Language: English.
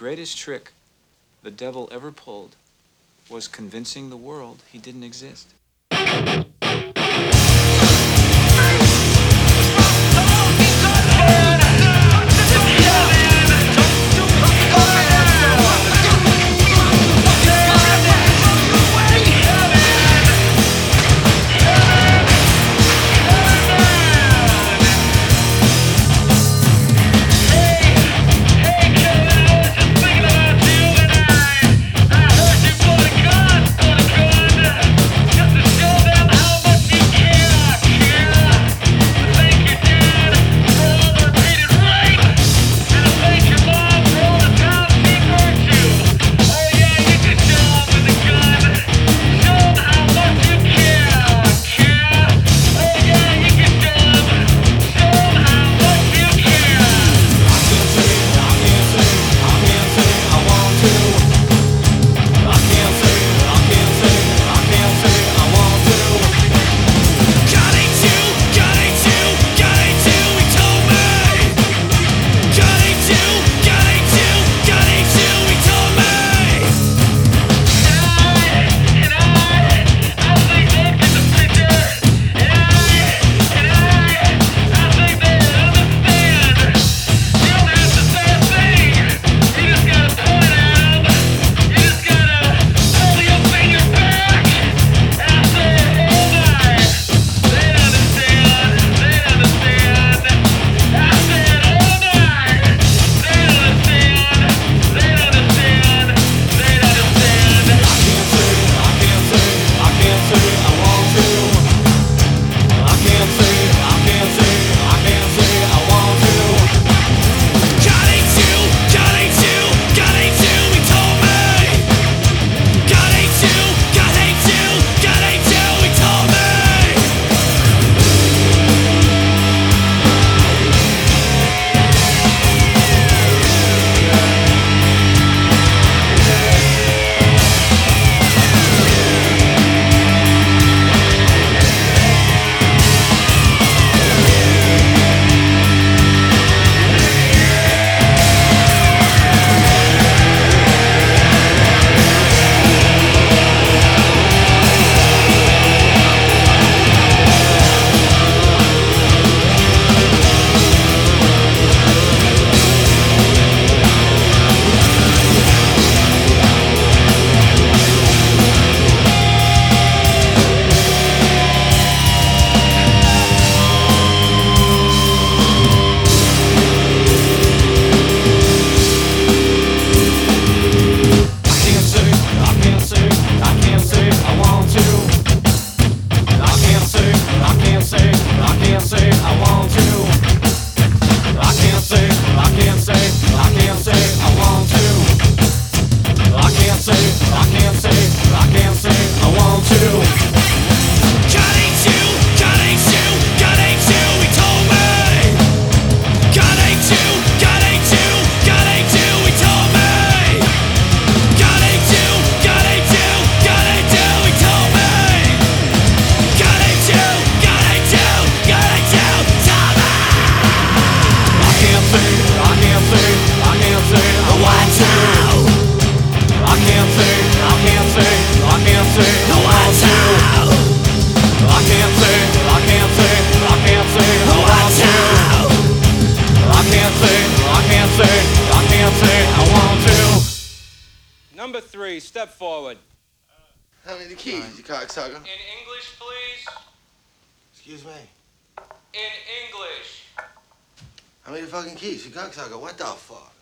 greatest trick the devil ever pulled was convincing the world he didn't exist. Number three, step forward. How many the keys, you cocksucker? In English, please. Excuse me. In English. How many fucking keys, you cocksucker? What the fuck?